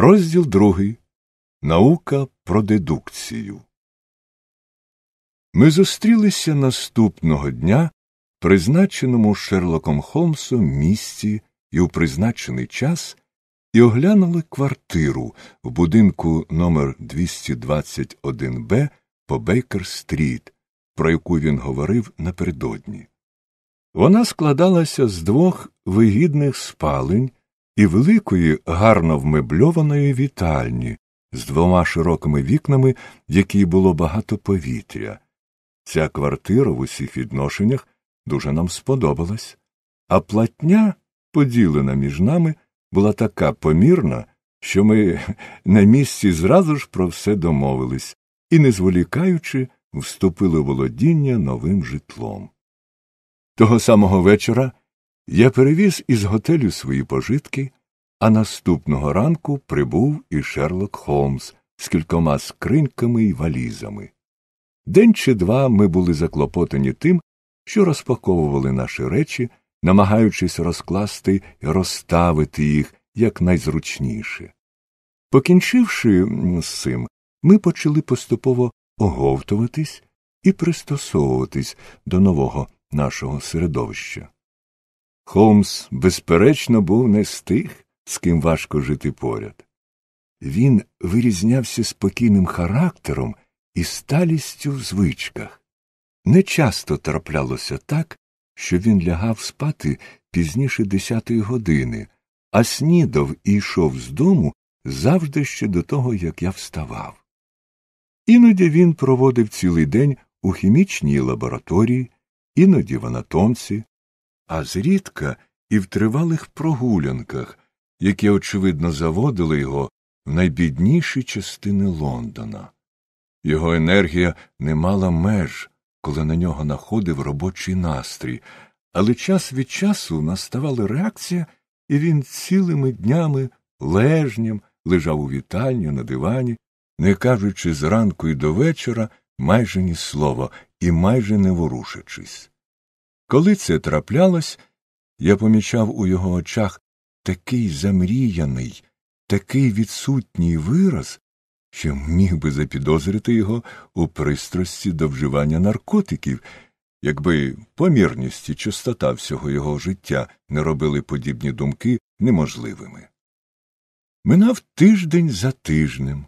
Розділ другий. Наука про дедукцію. Ми зустрілися наступного дня, призначеному Шерлоком Холмсом місці і у призначений час, і оглянули квартиру в будинку номер 221 Б по Бейкер-стріт, про яку він говорив напередодні. Вона складалася з двох вигідних спалень і великої, гарно вмебльованої вітальні з двома широкими вікнами, в якій було багато повітря. Ця квартира в усіх відношеннях дуже нам сподобалась, а платня, поділена між нами, була така помірна, що ми на місці зразу ж про все домовились і, не зволікаючи, вступили у володіння новим житлом. Того самого вечора я перевіз із готелю свої пожитки, а наступного ранку прибув і Шерлок Холмс з кількома скриньками і валізами. День чи два ми були заклопотані тим, що розпаковували наші речі, намагаючись розкласти і розставити їх якнайзручніше. Покінчивши з цим, ми почали поступово оговтуватись і пристосовуватись до нового нашого середовища. Холмс, безперечно, був не з тих, з ким важко жити поряд. Він вирізнявся спокійним характером і сталістю в звичках. Нечасто траплялося так, що він лягав спати пізніше десятої години, а снідав і йшов з дому завжди ще до того, як я вставав. Іноді він проводив цілий день у хімічній лабораторії, іноді в анатомці, а зрідка і в тривалих прогулянках, які, очевидно, заводили його в найбідніші частини Лондона. Його енергія не мала меж, коли на нього находив робочий настрій, але час від часу наставала реакція, і він цілими днями лежням лежав у вітальні на дивані, не кажучи зранку і до вечора майже ні слова і майже не ворушачись. Коли це траплялось, я помічав у його очах такий замріяний, такий відсутній вираз, що міг би запідозрити його у пристрасті до вживання наркотиків, якби помірність і чистота всього його життя не робили подібні думки неможливими. Минав тиждень за тижнем,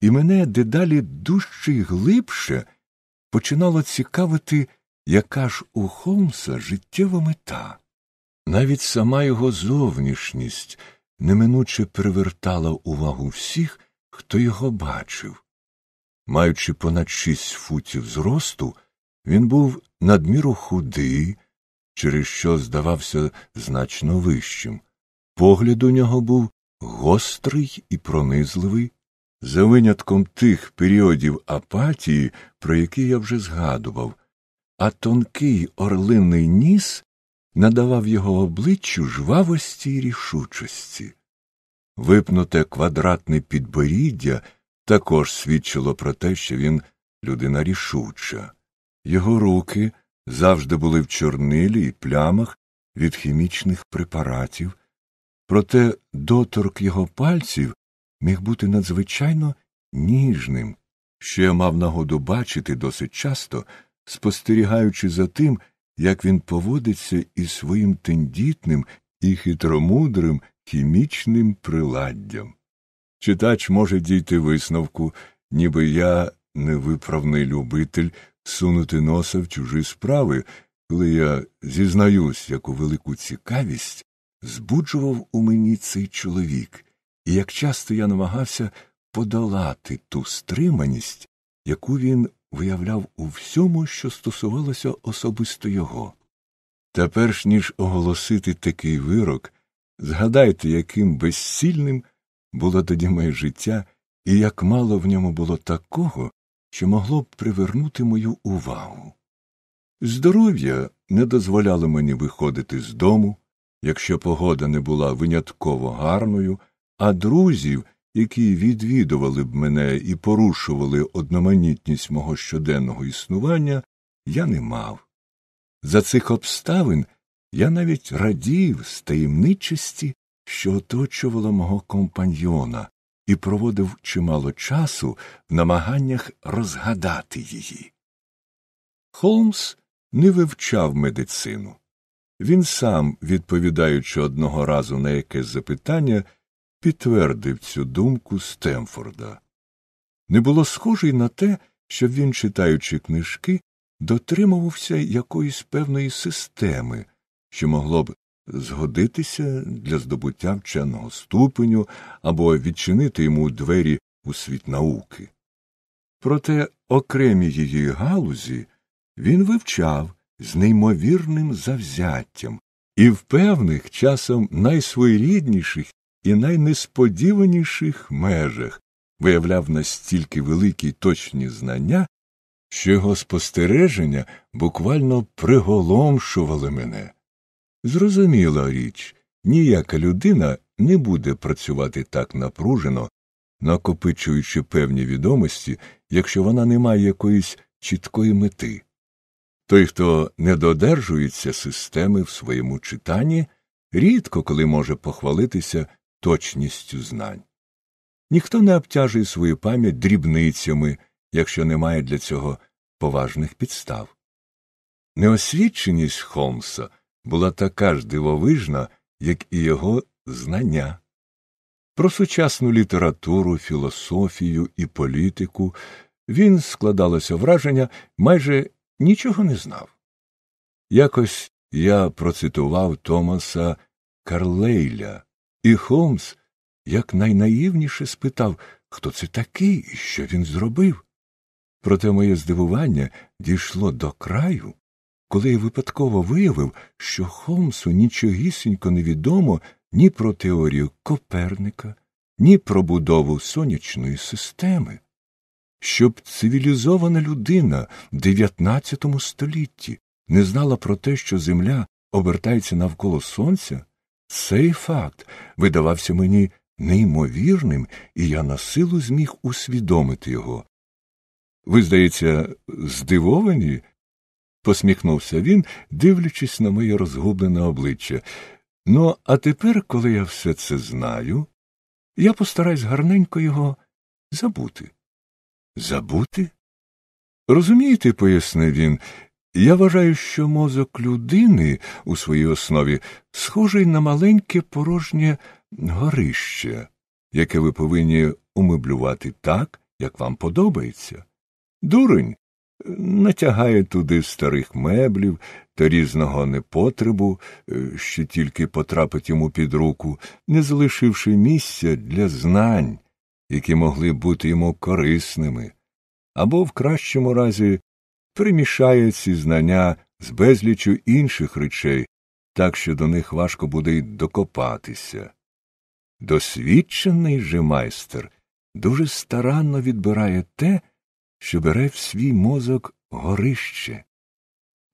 і мене дедалі дужче й глибше починало цікавити, яка ж у Холмса життєва мета. Навіть сама його зовнішність неминуче привертала увагу всіх, хто його бачив. Маючи понад шість футів зросту, він був надміру худий, через що здавався значно вищим. Погляд у нього був гострий і пронизливий, за винятком тих періодів апатії, про які я вже згадував, а тонкий орлиний ніс надавав його обличчю жвавості й рішучості. Випнуте квадратне підборіддя також свідчило про те, що він людина рішуча. Його руки завжди були в чорнилі і плямах від хімічних препаратів, проте доторк його пальців міг бути надзвичайно ніжним, що я мав нагоду бачити досить часто, спостерігаючи за тим, як він поводиться із своїм тендітним і хитромудрим хімічним приладдям. Читач може дійти висновку, ніби я невиправний любитель сунути носа в чужі справи, коли я зізнаюсь, яку велику цікавість збуджував у мені цей чоловік, і як часто я намагався подолати ту стриманість, яку він виявляв у всьому, що стосувалося особисто його. Та перш ніж оголосити такий вирок, згадайте, яким безсильним було тоді моє життя, і як мало в ньому було такого, що могло б привернути мою увагу. Здоров'я не дозволяло мені виходити з дому, якщо погода не була винятково гарною, а друзів, які відвідували б мене і порушували одноманітність мого щоденного існування, я не мав. За цих обставин я навіть радів з таємничості що оточувала мого компаньйона, і проводив чимало часу в намаганнях розгадати її. Холмс не вивчав медицину. Він сам, відповідаючи одного разу на якесь запитання, підтвердив цю думку Стемфорда. Не було схоже й на те, щоб він, читаючи книжки, дотримувався якоїсь певної системи, що могло б згодитися для здобуття вченого ступеню або відчинити йому двері у світ науки. Проте окремі її галузі він вивчав з неймовірним завзяттям і в певних часом найсвоєрідніших і найнесподіваніших межах виявляв настільки великі й точні знання, що його спостереження буквально приголомшували мене. Зрозуміла річ, ніяка людина не буде працювати так напружено, накопичуючи певні відомості, якщо вона не має якоїсь чіткої мети. Той, хто не додержується системи в своєму читанні, рідко коли може похвалитися точністю знань. Ніхто не обтяжує свою пам'ять дрібницями, якщо немає для цього поважних підстав. Неосвіченість Холмса була така ж дивовижна, як і його знання. Про сучасну літературу, філософію і політику він, складалося враження, майже нічого не знав. Якось я процитував Томаса Карлейля, і Холмс якнайнаївніше спитав, хто це такий і що він зробив. Проте моє здивування дійшло до краю, коли я випадково виявив, що Холмсу нічогісінько не відомо ні про теорію Коперника, ні про будову сонячної системи. Щоб цивілізована людина в XIX столітті не знала про те, що Земля обертається навколо Сонця, цей факт видавався мені неймовірним, і я на силу зміг усвідомити його. Ви, здається, здивовані? посміхнувся він, дивлячись на моє розгублене обличчя. Ну, а тепер, коли я все це знаю, я постараюсь гарненько його забути. Забути? Розумієте, пояснив він, я вважаю, що мозок людини у своїй основі схожий на маленьке порожнє горище, яке ви повинні умеблювати так, як вам подобається. Дурень натягає туди старих меблів та різного непотребу, е, що тільки потрапить йому під руку, не залишивши місця для знань, які могли бути йому корисними, або в кращому разі примішає ці знання з безлічю інших речей, так що до них важко буде й докопатися. Досвідчений же майстер дуже старанно відбирає те, що бере в свій мозок горище.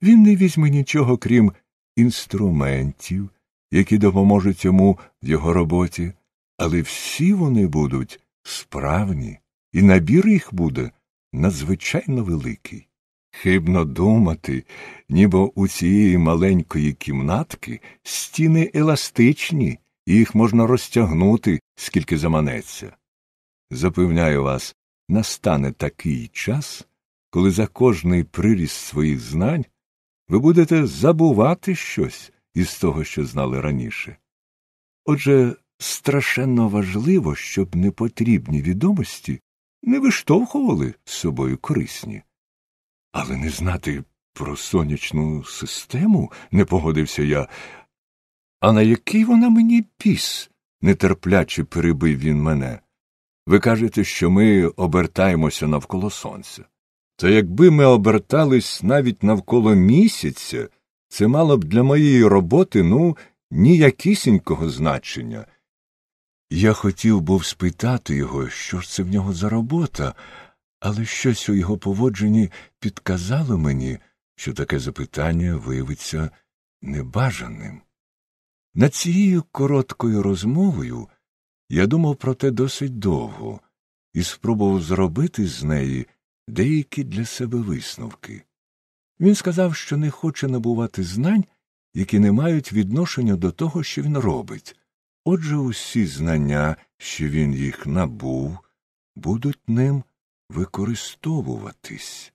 Він не візьме нічого, крім інструментів, які допоможуть йому в його роботі, але всі вони будуть справні, і набір їх буде надзвичайно великий. Хибно думати, ніби у цієї маленької кімнатки стіни еластичні, і їх можна розтягнути, скільки заманеться. Запевняю вас, настане такий час, коли за кожний приріст своїх знань ви будете забувати щось із того, що знали раніше. Отже, страшенно важливо, щоб непотрібні відомості не виштовхували з собою корисні. Але не знати про сонячну систему, не погодився я. А на який вона мені піс? нетерпляче перебив він мене. Ви кажете, що ми обертаємося навколо сонця. Та якби ми обертались навіть навколо місяця, це мало б для моєї роботи, ну, ніякісінького значення. Я хотів був спитати його, що ж це в нього за робота, але щось у його поводженні підказало мені, що таке запитання виявиться небажаним. Над цією короткою розмовою я думав про те досить довго і спробував зробити з неї деякі для себе висновки. Він сказав, що не хоче набувати знань, які не мають відношення до того, що він робить, Отже, усі знання, що він їх набув, будуть ним використовуватись.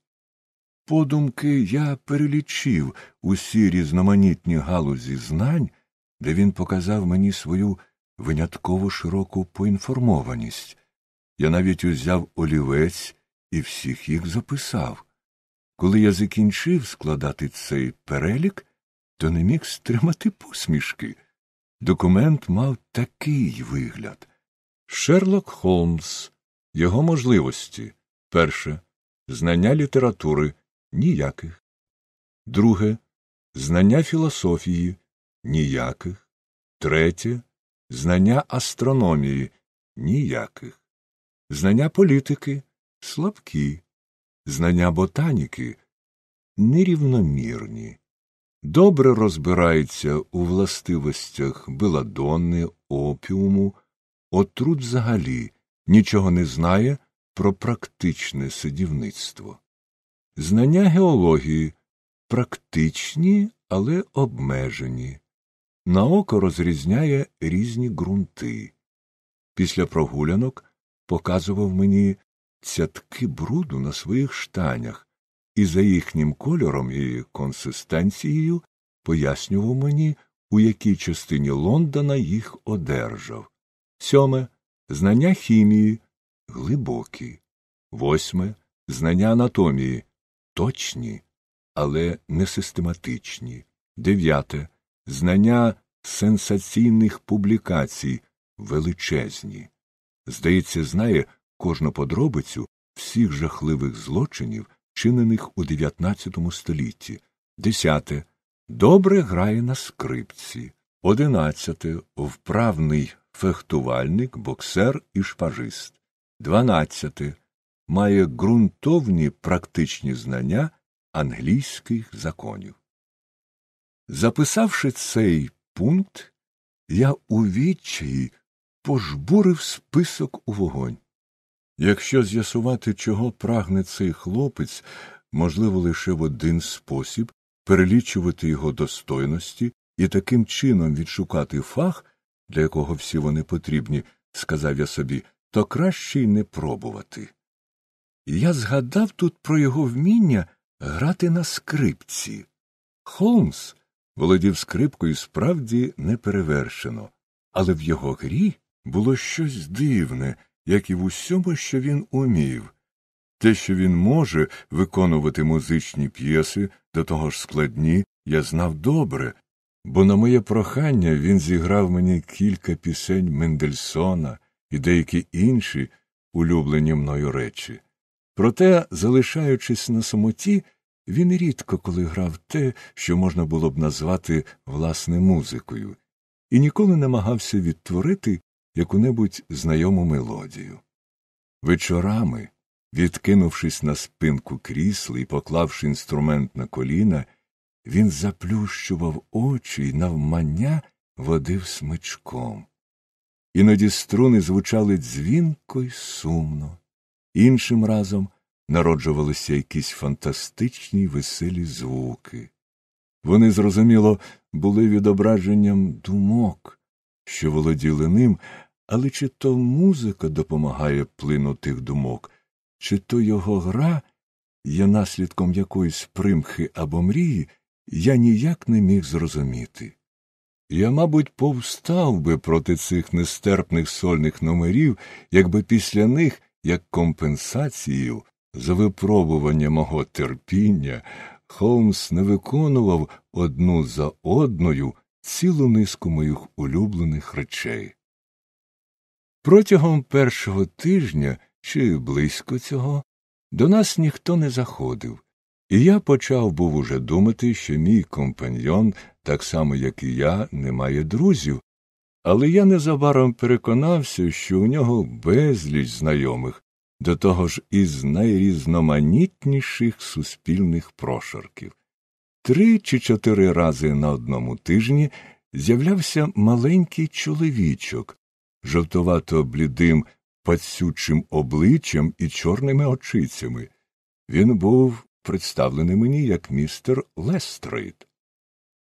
Подумки я перелічив усі різноманітні галузі знань, де він показав мені свою винятково широку поінформованість. Я навіть узяв олівець і всіх їх записав. Коли я закінчив складати цей перелік, то не міг стримати посмішки. Документ мав такий вигляд. Шерлок Холмс, його можливості. Перше. Знання літератури ніяких. Друге. Знання філософії ніяких. Третє. Знання астрономії ніяких. Знання політики слабкі. Знання ботаніки нерівномірні добре розбирається у властивостях беладонни, опіуму, отрут взагалі нічого не знає про практичне садівництво. Знання геології практичні, але обмежені. На око розрізняє різні ґрунти. Після прогулянок показував мені цятки бруду на своїх штанях, і за їхнім кольором і консистенцією пояснював мені, у якій частині Лондона їх одержав. Сьоме знання хімії глибокі. Восьме знання анатомії точні, але не систематичні. Дев'яте знання сенсаційних публікацій величезні. Здається, знає кожну подробицю всіх жахливих злочинів, вчинених у XIX столітті, десяте добре грає на скрипці, одинадцяте вправний фехтувальник, боксер і шпажист, дванадцяте має ґрунтовні практичні знання англійських законів. Записавши цей пункт, я у відчаї пожбурив список у вогонь. Якщо з'ясувати, чого прагне цей хлопець, можливо, лише в один спосіб перелічувати його достойності і таким чином відшукати фах, для якого всі вони потрібні, сказав я собі, то краще й не пробувати. Я згадав тут про його вміння грати на скрипці. Холмс володів скрипкою справді неперевершено, але в його грі було щось дивне як і в усьому, що він умів. Те, що він може виконувати музичні п'єси, до того ж складні, я знав добре, бо на моє прохання він зіграв мені кілька пісень Мендельсона і деякі інші улюблені мною речі. Проте, залишаючись на самоті, він рідко коли грав те, що можна було б назвати власне музикою, і ніколи намагався відтворити яку-небудь знайому мелодію. Вечорами, відкинувшись на спинку крісла і поклавши інструмент на коліна, він заплющував очі й навмання водив смичком. Іноді струни звучали дзвінко й сумно, іншим разом народжувалися якісь фантастичні веселі звуки. Вони, зрозуміло, були відображенням думок, що володіли ним, але чи то музика допомагає плину тих думок, чи то його гра є наслідком якоїсь примхи або мрії, я ніяк не міг зрозуміти. Я, мабуть, повстав би проти цих нестерпних сольних номерів, якби після них, як компенсацією за випробування мого терпіння, Холмс не виконував одну за одною цілу низку моїх улюблених речей. Протягом першого тижня чи близько цього до нас ніхто не заходив, і я почав був уже думати, що мій компаньйон, так само як і я, не має друзів, але я незабаром переконався, що у нього безліч знайомих, до того ж із найрізноманітніших суспільних прошарків. Три чи чотири рази на одному тижні з'являвся маленький чоловічок з жовтувато блідим пацючим обличчям і чорними очицями. Він був представлений мені як містер Лестрейд.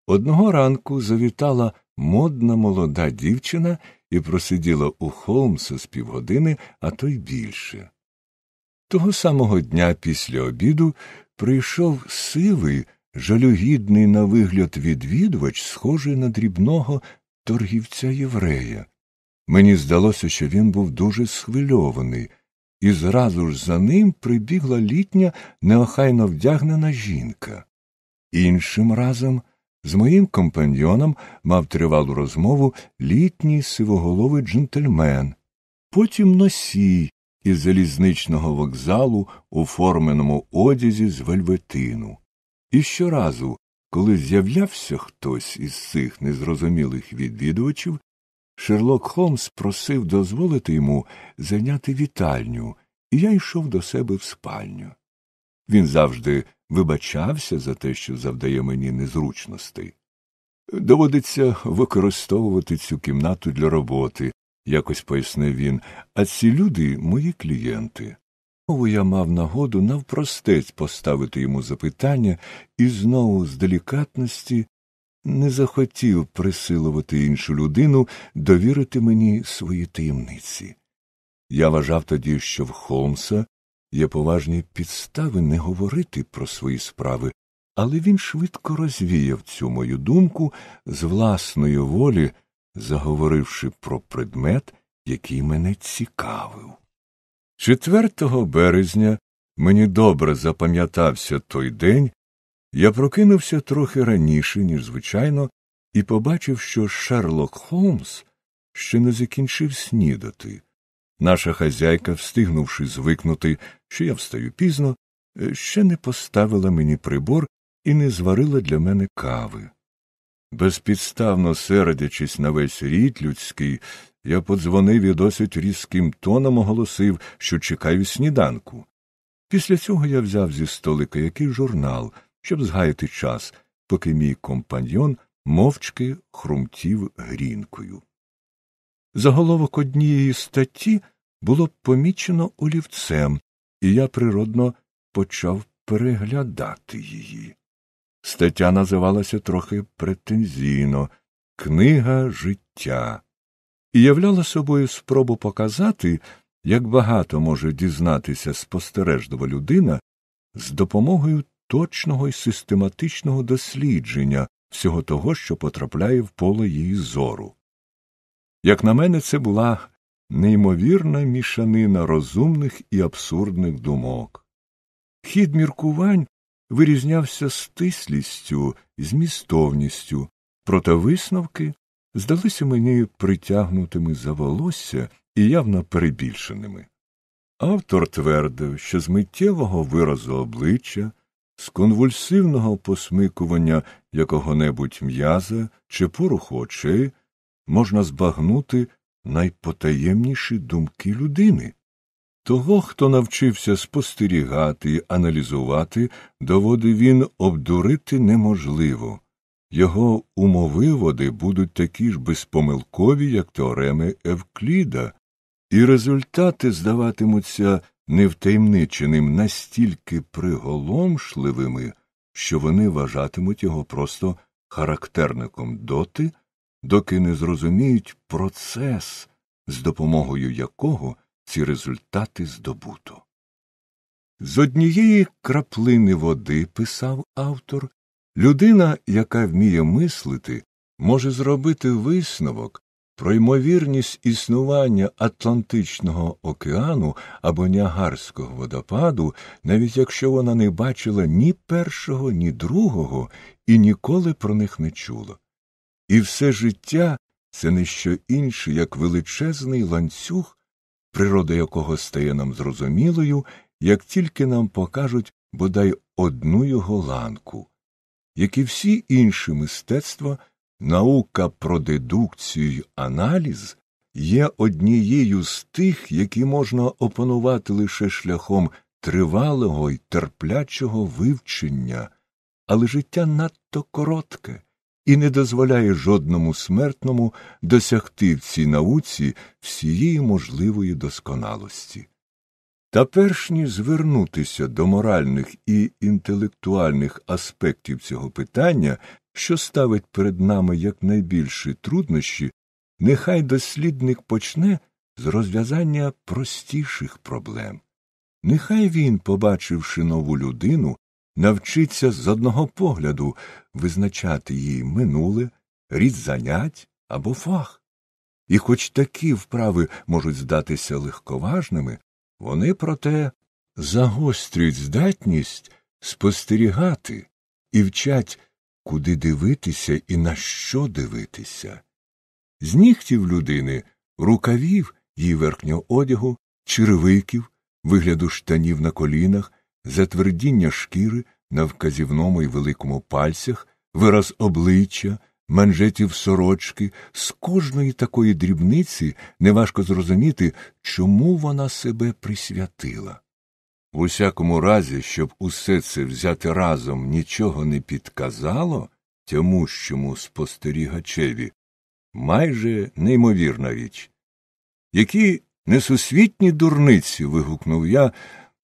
Одного ранку завітала модна молода дівчина і просиділа у Холмса з півгодини, а то й більше. Того самого дня після обіду прийшов сивий, жалюгідний на вигляд відвідувач, схожий на дрібного торгівця єврея. Мені здалося, що він був дуже схвильований, і зразу ж за ним прибігла літня неохайно вдягнена жінка. Іншим разом з моїм компаньйоном мав тривалу розмову літній сивоголовий джентльмен, потім носій із залізничного вокзалу у форменому одязі з вельветину. І щоразу, коли з'являвся хтось із цих незрозумілих відвідувачів, Шерлок Холмс просив дозволити йому зайняти вітальню, і я йшов до себе в спальню. Він завжди вибачався за те, що завдає мені незручностей. Доводиться використовувати цю кімнату для роботи, якось пояснив він, а ці люди мої клієнти. Знову я мав нагоду навпростець поставити йому запитання і знову з делікатності не захотів присилувати іншу людину довірити мені свої таємниці. Я вважав тоді, що в Холмса є поважні підстави не говорити про свої справи, але він швидко розвіяв цю мою думку з власної волі, заговоривши про предмет, який мене цікавив. 4 березня мені добре запам'ятався той день, я прокинувся трохи раніше, ніж звичайно, і побачив, що Шерлок Холмс ще не закінчив снідати. Наша хазяйка, встигнувши звикнути, що я встаю пізно, ще не поставила мені прибор і не зварила для мене кави. Безпідставно сердячись на весь рід людський, я подзвонив і досить різким тоном оголосив, що чекаю сніданку. Після цього я взяв зі столика який журнал, щоб згаяти час, поки мій компаньйон мовчки хрумтів грінкою. Заголовок однієї статті було помічено олівцем, і я природно почав переглядати її. Стаття називалася трохи претензійно Книга життя і являла собою спробу показати, як багато може дізнатися спостережлива людина з допомогою точного і систематичного дослідження всього того, що потрапляє в поле її зору. Як на мене, це була неймовірна мішанина розумних і абсурдних думок. Хід міркувань вирізнявся стислістю змістовністю, проте висновки здалися мені притягнутими за волосся і явно перебільшеними. Автор твердив, що з миттєвого виразу обличчя, з конвульсивного посмикування якого небудь м'яза чи поруху очей можна збагнути найпотаємніші думки людини. Того, хто навчився спостерігати і аналізувати, доводив він обдурити неможливо. Його умовиводи будуть такі ж безпомилкові, як теореми Евкліда, і результати здаватимуться невтаємниченим настільки приголомшливими, що вони вважатимуть його просто характерником доти, доки не зрозуміють процес, з допомогою якого ці результати здобуто. З однієї краплини води, писав автор, людина, яка вміє мислити, може зробити висновок про ймовірність існування Атлантичного океану або Ніагарського водопаду, навіть якщо вона не бачила ні першого, ні другого і ніколи про них не чула. І все життя це не що інше, як величезний ланцюг, природа якого стає нам зрозумілою, як тільки нам покажуть бодай одну його ланку, як і всі інші мистецтва, наука про дедукцію й аналіз є однією з тих, які можна опанувати лише шляхом тривалого й терплячого вивчення, але життя надто коротке і не дозволяє жодному смертному досягти в цій науці всієї можливої досконалості. Та перш ніж звернутися до моральних і інтелектуальних аспектів цього питання, що ставить перед нами якнайбільші труднощі, нехай дослідник почне з розв'язання простіших проблем. Нехай він, побачивши нову людину, навчиться з одного погляду визначати її минуле, рід занять або фах. І хоч такі вправи можуть здатися легковажними, вони, проте, загострюють здатність спостерігати і вчать, куди дивитися і на що дивитися. З нігтів людини, рукавів її верхнього одягу, черевиків, вигляду штанів на колінах, затвердіння шкіри на вказівному і великому пальцях, вираз обличчя, манжетів сорочки, з кожної такої дрібниці неважко зрозуміти, чому вона себе присвятила. В усякому разі, щоб усе це взяти разом нічого не підказало тямущому спостерігачеві, майже неймовірна річ. Які несусвітні дурниці. вигукнув я,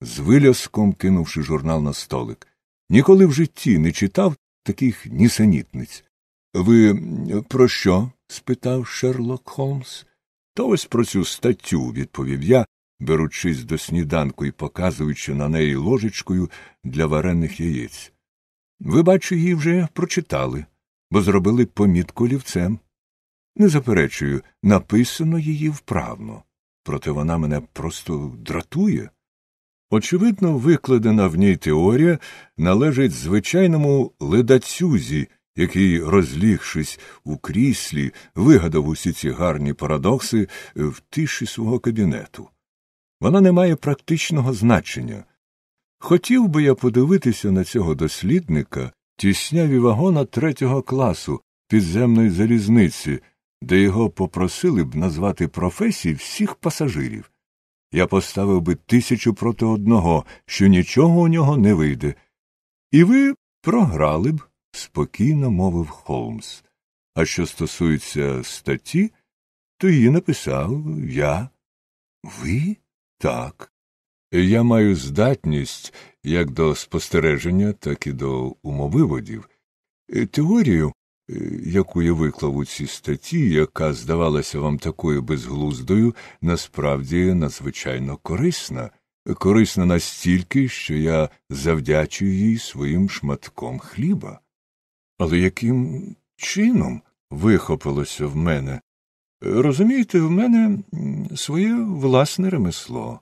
з виляском кинувши журнал на столик. Ніколи в житті не читав таких нісенітниць. Ви про що? спитав Шерлок Холмс. То ось про цю статтю, відповів я, беручись до сніданку і показуючи на неї ложечкою для варених яєць. Ви, бачу, її вже прочитали, бо зробили помітку лівцем. Не заперечую, написано її вправно, проте вона мене просто дратує. Очевидно, викладена в ній теорія належить звичайному ледацюзі, який, розлігшись у кріслі, вигадав усі ці гарні парадокси в тиші свого кабінету. Вона не має практичного значення. Хотів би я подивитися на цього дослідника тісняві вагона третього класу підземної залізниці, де його попросили б назвати професії всіх пасажирів. Я поставив би тисячу проти одного, що нічого у нього не вийде. І ви програли б, спокійно мовив Холмс. А що стосується статті, то її написав я. Ви? Так. Я маю здатність як до спостереження, так і до умовиводів. Теорію, яку я виклав у цій статті, яка здавалася вам такою безглуздою, насправді надзвичайно корисна, корисна настільки, що я завдячую їй своїм шматком хліба. Але яким чином вихопилося в мене? Розумієте, в мене своє власне ремесло.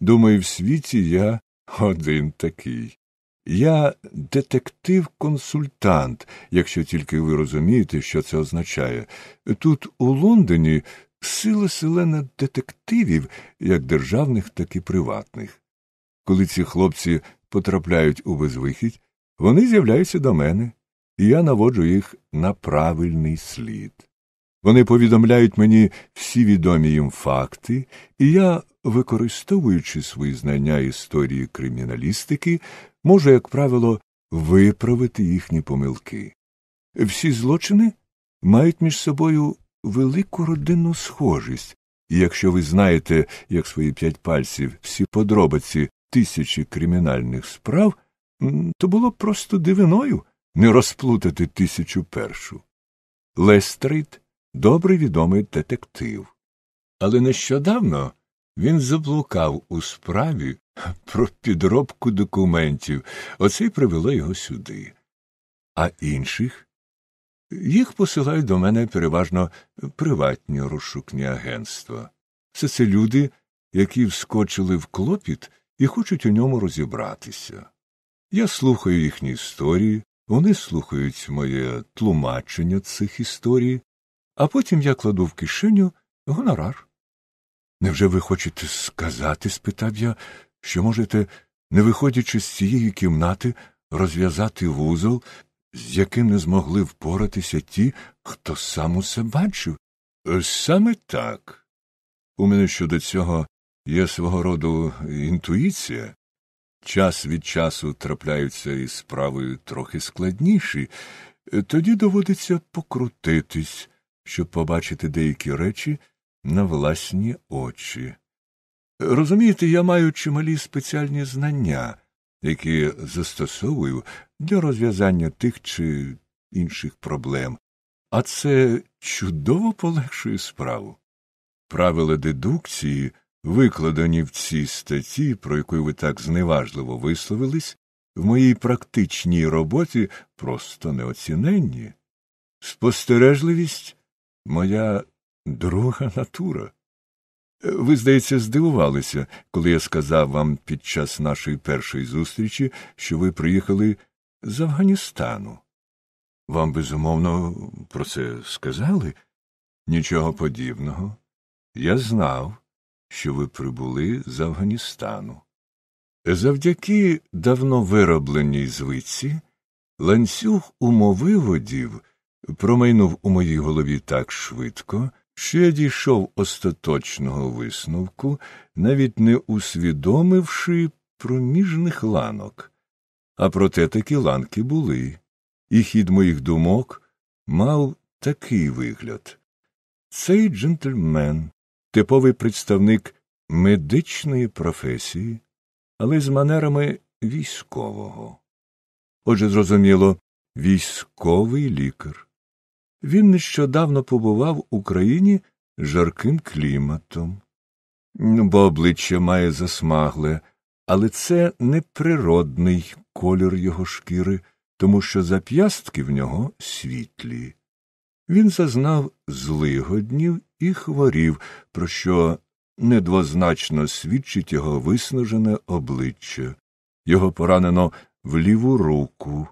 Думаю, в світі я один такий. Я детектив-консультант, якщо тільки ви розумієте, що це означає. Тут, у Лондоні, сила селена детективів, як державних, так і приватних. Коли ці хлопці потрапляють у безвихідь, вони з'являються до мене, і я наводжу їх на правильний слід. Вони повідомляють мені всі відомі їм факти, і я, використовуючи свої знання історії криміналістики, можу, як правило, виправити їхні помилки. Всі злочини мають між собою велику родинну схожість, і якщо ви знаєте, як свої п'ять пальців всі подробиці тисячі кримінальних справ, то було б просто дивиною не розплутати тисячу першу. Лестрейд добре відомий детектив. Але нещодавно він заблукав у справі про підробку документів, оце й привело його сюди. А інших їх посилають до мене переважно приватні розшукні агентства. Все це люди, які вскочили в клопіт і хочуть у ньому розібратися. Я слухаю їхні історії, вони слухають моє тлумачення цих історій, а потім я кладу в кишеню гонорар. Невже ви хочете сказати, спитав я, що можете, не виходячи з цієї кімнати, розв'язати вузол, з яким не змогли впоратися ті, хто сам усе бачив? Саме так. У мене щодо цього є свого роду інтуїція. Час від часу трапляються із справою трохи складніші, тоді доводиться покрутитись, щоб побачити деякі речі на власні очі. Розумієте, я маю чималі спеціальні знання, які застосовую для розв'язання тих чи інших проблем, а це чудово полегшує справу. Правила дедукції, викладені в цій статті, про яку ви так зневажливо висловились, в моїй практичній роботі просто неоціненні. Спостережливість моя друга натура. Ви, здається, здивувалися, коли я сказав вам під час нашої першої зустрічі, що ви приїхали з Афганістану. Вам, безумовно, про це сказали? Нічого подібного. Я знав, що ви прибули з Афганістану. Завдяки давно виробленій звиці ланцюг умовиводів промайнув у моїй голові так швидко, що я дійшов остаточного висновку, навіть не усвідомивши проміжних ланок. А проте такі ланки були, і хід моїх думок мав такий вигляд. Цей джентльмен, типовий представник медичної професії, але з манерами військового. Отже, зрозуміло, військовий лікар. Він нещодавно побував в Україні жарким кліматом, бо обличчя має засмагле, але це не природний колір його шкіри, тому що зап'ястки в нього світлі. Він зазнав злигоднів і хворів, про що недвозначно свідчить його виснажене обличчя, його поранено в ліву руку,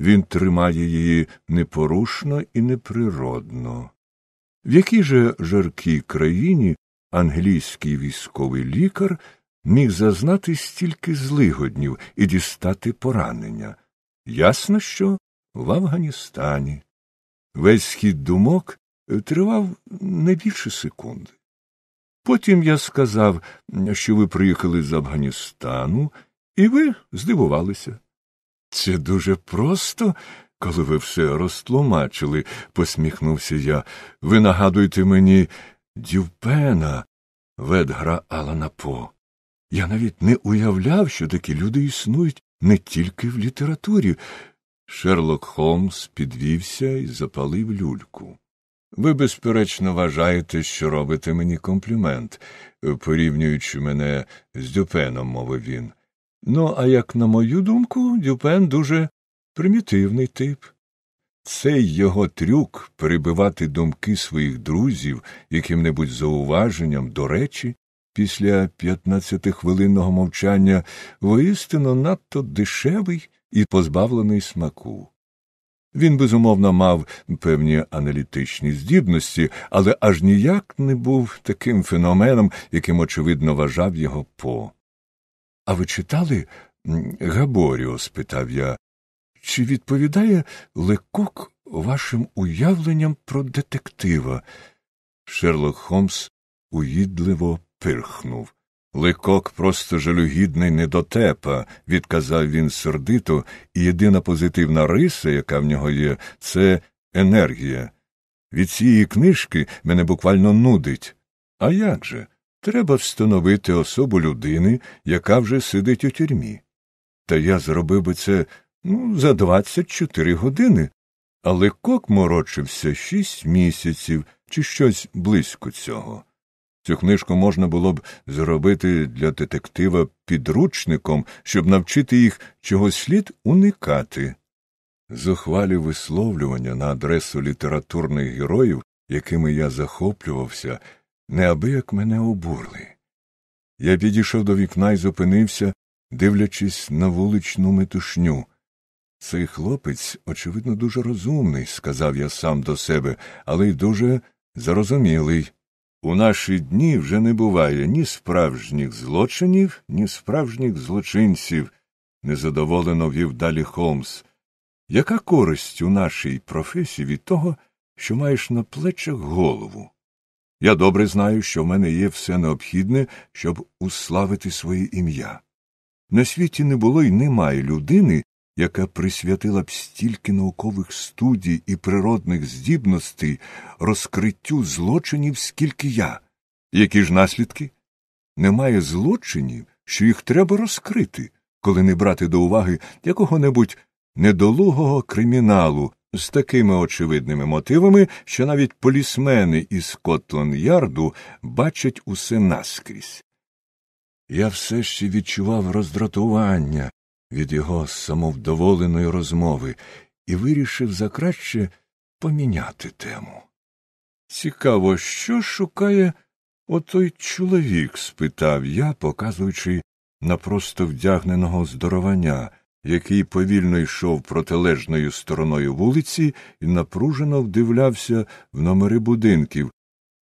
він тримає її непорушно і неприродно. В якій же жаркій країні англійський військовий лікар міг зазнати стільки злигоднів і дістати поранення? Ясно, що в Афганістані. Весь схід думок тривав не більше секунди. Потім я сказав, що ви приїхали з Афганістану, і ви здивувалися. Це дуже просто, коли ви все розтлумачили, посміхнувся я. Ви нагадуєте мені Дюпена, ведгра Алана По. Я навіть не уявляв, що такі люди існують не тільки в літературі. Шерлок Холмс підвівся і запалив люльку. Ви, безперечно, вважаєте, що робите мені комплімент, порівнюючи мене з Дюпеном, мовив він. Ну, а як на мою думку, Дюпен дуже примітивний тип. Цей його трюк перебивати думки своїх друзів яким-небудь зауваженням, до речі, після п'ятнадцятихвилинного мовчання воістину надто дешевий і позбавлений смаку. Він, безумовно, мав певні аналітичні здібності, але аж ніяк не був таким феноменом, яким, очевидно, вважав його по. А ви читали Габоріо? спитав я. Чи відповідає Лекок вашим уявленням про детектива? Шерлок Холмс уїдливо пирхнув. Лекок просто жалюгідний недотепа, відказав він сердито, і єдина позитивна риса, яка в нього є, це енергія. Від цієї книжки мене буквально нудить. А як же? Треба встановити особу людини, яка вже сидить у тюрмі. Та я зробив би це ну, за 24 години, але кок морочився шість місяців чи щось близько цього. Цю книжку можна було б зробити для детектива підручником, щоб навчити їх чогось слід уникати. Зухвалі висловлювання на адресу літературних героїв, якими я захоплювався, неабияк мене обурли. Я підійшов до вікна і зупинився, дивлячись на вуличну метушню. Цей хлопець, очевидно, дуже розумний, сказав я сам до себе, але й дуже зарозумілий. У наші дні вже не буває ні справжніх злочинів, ні справжніх злочинців, незадоволено вів далі Холмс. Яка користь у нашій професії від того, що маєш на плечах голову? Я добре знаю, що в мене є все необхідне, щоб уславити своє ім'я. На світі не було й немає людини, яка присвятила б стільки наукових студій і природних здібностей розкриттю злочинів, скільки я. Які ж наслідки? Немає злочинів, що їх треба розкрити, коли не брати до уваги якого небудь недолугого криміналу, з такими очевидними мотивами, що навіть полісмени із Скотланд Ярду бачать усе наскрізь. Я все ще відчував роздратування від його самовдоволеної розмови і вирішив закраще поміняти тему. Цікаво, що шукає отой чоловік? спитав я, показуючи на просто вдягненого здоровання, який повільно йшов протилежною стороною вулиці і напружено вдивлявся в номери будинків.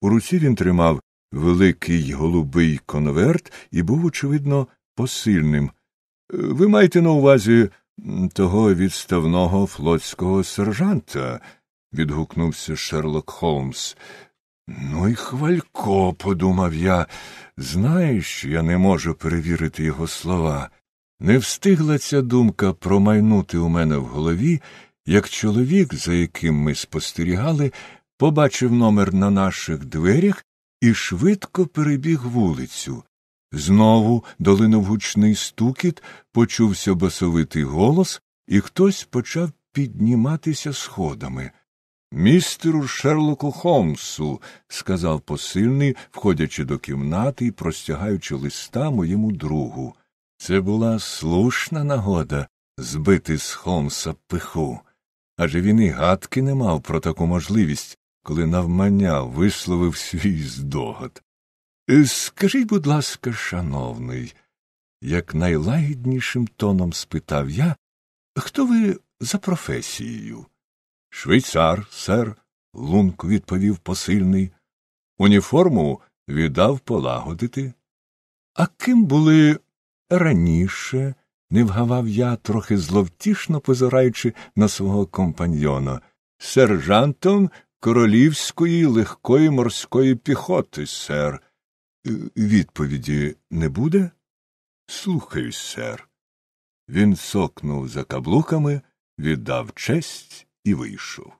У руці він тримав великий голубий конверт і був, очевидно, посильним. Ви маєте на увазі того відставного флотського сержанта? відгукнувся Шерлок Холмс. Ну й хвалько, подумав я. Знаєш, я не можу перевірити його слова. Не встигла ця думка промайнути у мене в голові, як чоловік, за яким ми спостерігали, побачив номер на наших дверях і швидко перебіг вулицю. Знову долинув гучний стукіт, почувся басовитий голос, і хтось почав підніматися сходами. Містеру Шерлоку Холмсу, сказав посильний, входячи до кімнати і простягаючи листа моєму другу. Це була слушна нагода збити з Холмса пиху. Адже він і гадки не мав про таку можливість, коли навмання висловив свій здогад. «Е, скажіть, будь ласка, шановний, як найлагіднішим тоном спитав я, хто ви за професією? Швейцар, сер, лунко відповів посильний. Уніформу віддав полагодити. А ким були раніше? не вгавав я, трохи зловтішно позираючи на свого компаньйона, сержантом королівської легкої морської піхоти, сер. Е, відповіді не буде? Слухаюсь, сер. Він сокнув за каблуками, віддав честь і вийшов.